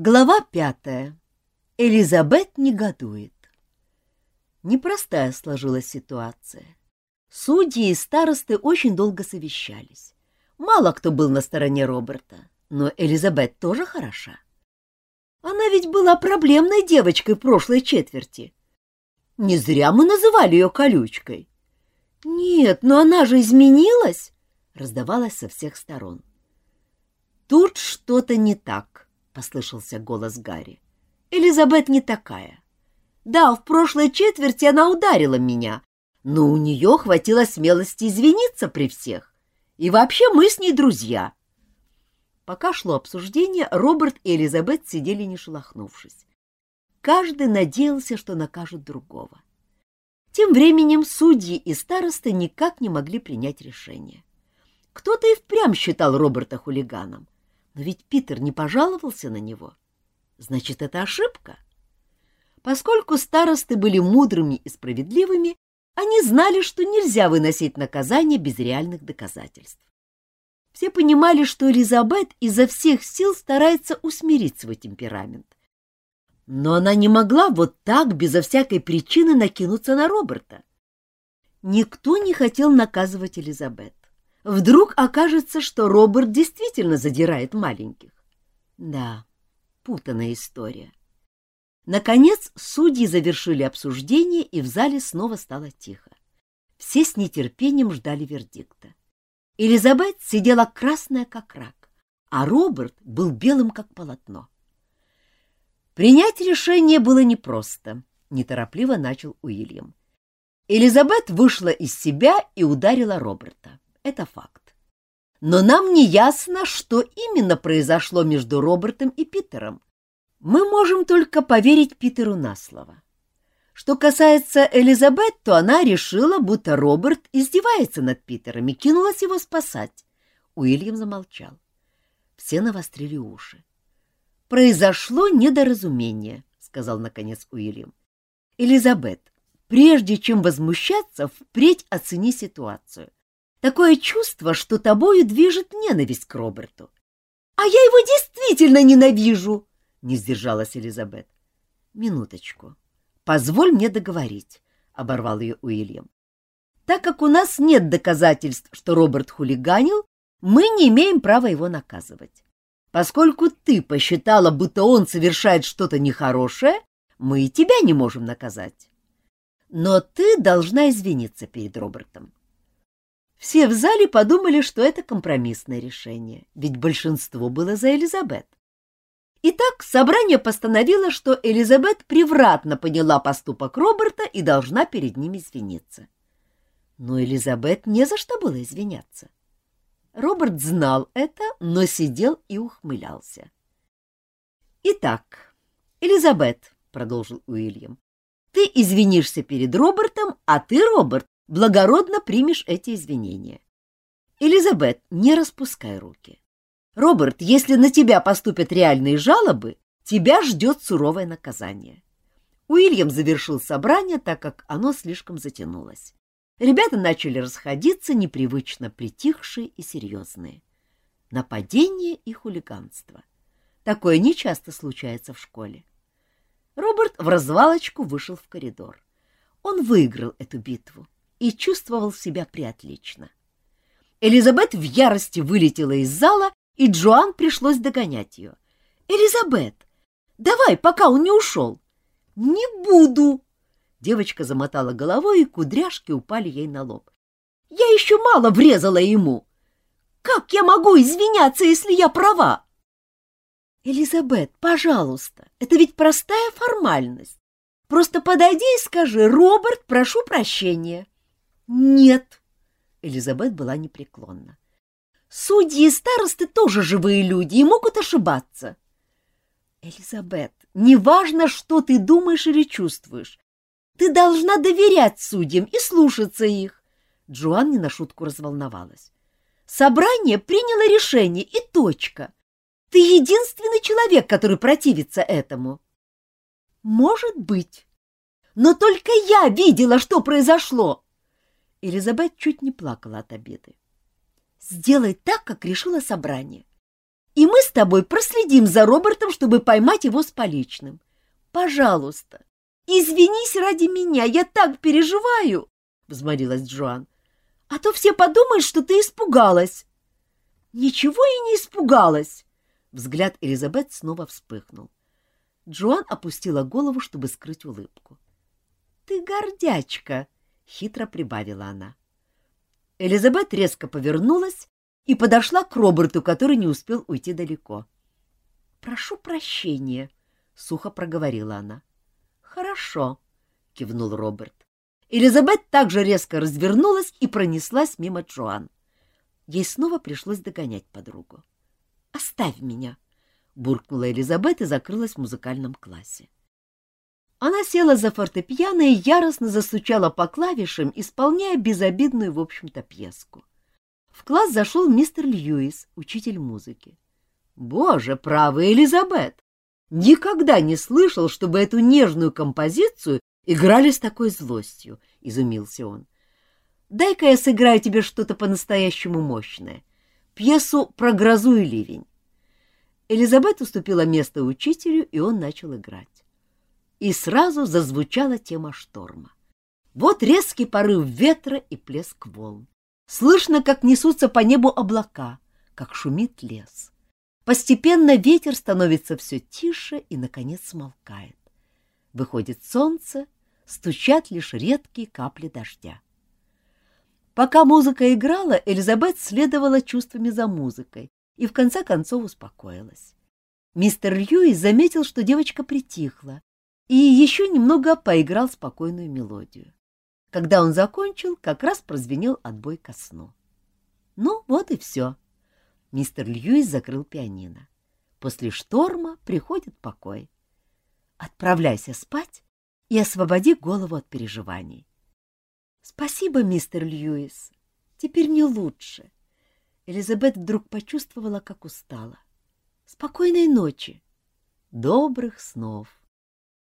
Глава пятая. Элизабет негодует. Непростая сложилась ситуация. Судьи и старосты очень долго совещались. Мало кто был на стороне Роберта, но Элизабет тоже хороша. Она ведь была проблемной девочкой прошлой четверти. Не зря мы называли ее колючкой. Нет, но она же изменилась, раздавалось со всех сторон. Тут что-то не так, послышался голос Гарри. Элизабет не такая. Да, в прошлой четверти она ударила меня, но у нее хватило смелости извиниться при всех. И вообще мы с ней друзья. Пока шло обсуждение, Роберт и Элизабет сидели не шелохнувшись. Каждый надеялся, что накажут другого. Тем временем судьи и старосты никак не могли принять решение. Кто-то и впрямь считал Роберта хулиганом, но ведь Питер не пожаловался на него. Значит, это ошибка. Поскольку старосты были мудрыми и справедливыми, они знали, что нельзя выносить наказание без реальных доказательств. Все понимали, что Элизабет изо всех сил старается усмирить свой темперамент. Но она не могла вот так, безо всякой причины, накинуться на Роберта. Никто не хотел наказывать Элизабет. Вдруг окажется, что Роберт действительно задирает маленьких. Да, путанная история. Наконец, судьи завершили обсуждение, и в зале снова стало тихо. Все с нетерпением ждали вердикта. Элизабет сидела красная, как рак, а Роберт был белым, как полотно. Принять решение было непросто, неторопливо начал Уильям. Элизабет вышла из себя и ударила Роберта. Это факт. Но нам не ясно, что именно произошло между Робертом и Питером. Мы можем только поверить Питеру на слово. Что касается Элизабет, то она решила, будто Роберт издевается над Питером и кинулась его спасать. Уильям замолчал. Все навострили уши. «Произошло недоразумение», — сказал наконец Уильям. «Элизабет, прежде чем возмущаться, впредь оцени ситуацию. Такое чувство, что тобою движет ненависть к Роберту. — А я его действительно ненавижу! — не сдержалась Элизабет. — Минуточку. Позволь мне договорить, — оборвал ее Уильям. Так как у нас нет доказательств, что Роберт хулиганил, мы не имеем права его наказывать. Поскольку ты посчитала, будто он совершает что-то нехорошее, мы и тебя не можем наказать. Но ты должна извиниться перед Робертом. Все в зале подумали, что это компромиссное решение, ведь большинство было за Элизабет. Итак, собрание постановило, что Элизабет превратно поняла поступок Роберта и должна перед ним извиниться. Но Элизабет не за что было извиняться. Роберт знал это, но сидел и ухмылялся. «Итак, Элизабет», — продолжил Уильям, — «ты извинишься перед Робертом, а ты, Роберт, благородно примешь эти извинения. Элизабет, не распускай руки. Роберт, если на тебя поступят реальные жалобы, тебя ждет суровое наказание. Уильям завершил собрание, так как оно слишком затянулось. Ребята начали расходиться, непривычно притихшие и серьезные. Нападение и хулиганство. Такое нечасто случается в школе. Роберт в развалочку вышел в коридор. Он выиграл эту битву и чувствовал себя приотлично. Элизабет в ярости вылетела из зала, и Джоан пришлось догонять ее. «Элизабет, давай, пока он не ушел!» «Не буду!» Девочка замотала головой, и кудряшки упали ей на лоб. «Я еще мало врезала ему! Как я могу извиняться, если я права?» «Элизабет, пожалуйста, это ведь простая формальность. Просто подойди и скажи, Роберт, прошу прощения. Нет. Элизабет была непреклонна. Судьи и старосты тоже живые люди и могут ошибаться. Элизабет, неважно, что ты думаешь или чувствуешь, ты должна доверять судьям и слушаться их. Джоан не на шутку разволновалась. Собрание приняло решение, и точка. Ты единственный человек, который противится этому. Может быть. Но только я видела, что произошло. Элизабет чуть не плакала от обиды. «Сделай так, как решило собрание. и мы с тобой проследим за Робертом, чтобы поймать его с поличным. Пожалуйста, извинись ради меня, я так переживаю, — взмолилась Джоан. — А то все подумают, что ты испугалась. — Ничего и не испугалась. Взгляд Элизабет снова вспыхнул. Джоан опустила голову, чтобы скрыть улыбку. — Ты гордячка, — хитро прибавила она. Элизабет резко повернулась и подошла к Роберту, который не успел уйти далеко. — Прошу прощения, — сухо проговорила она. — Хорошо, — кивнул Роберт. Элизабет также резко развернулась и пронеслась мимо Джоан. Ей снова пришлось догонять подругу. — Оставь меня, — буркнула Элизабет и закрылась в музыкальном классе. Она села за фортепиано и яростно застучала по клавишам, исполняя безобидную, в общем-то, пьеску. В класс зашел мистер Льюис, учитель музыки. «Боже, правый Элизабет! Никогда не слышал, чтобы эту нежную композицию играли с такой злостью», — изумился он. «Дай-ка я сыграю тебе что-то по-настоящему мощное. Пьесу про грозу и ливень». Элизабет уступила место учителю, и он начал играть. И сразу зазвучала тема шторма. Вот резкий порыв ветра и плеск волн. Слышно, как несутся по небу облака, как шумит лес. Постепенно ветер становится все тише и, наконец, смолкает. Выходит солнце, стучат лишь редкие капли дождя. Пока музыка играла, Элизабет следовала чувствами за музыкой и в конце концов успокоилась. Мистер Льюис заметил, что девочка притихла, и еще немного поиграл спокойную мелодию. Когда он закончил, как раз прозвенел отбой ко сну. Ну, вот и все. Мистер Льюис закрыл пианино. После шторма приходит покой. Отправляйся спать и освободи голову от переживаний. Спасибо, мистер Льюис. Теперь мне лучше. Элизабет вдруг почувствовала, как устала. Спокойной ночи. Добрых снов.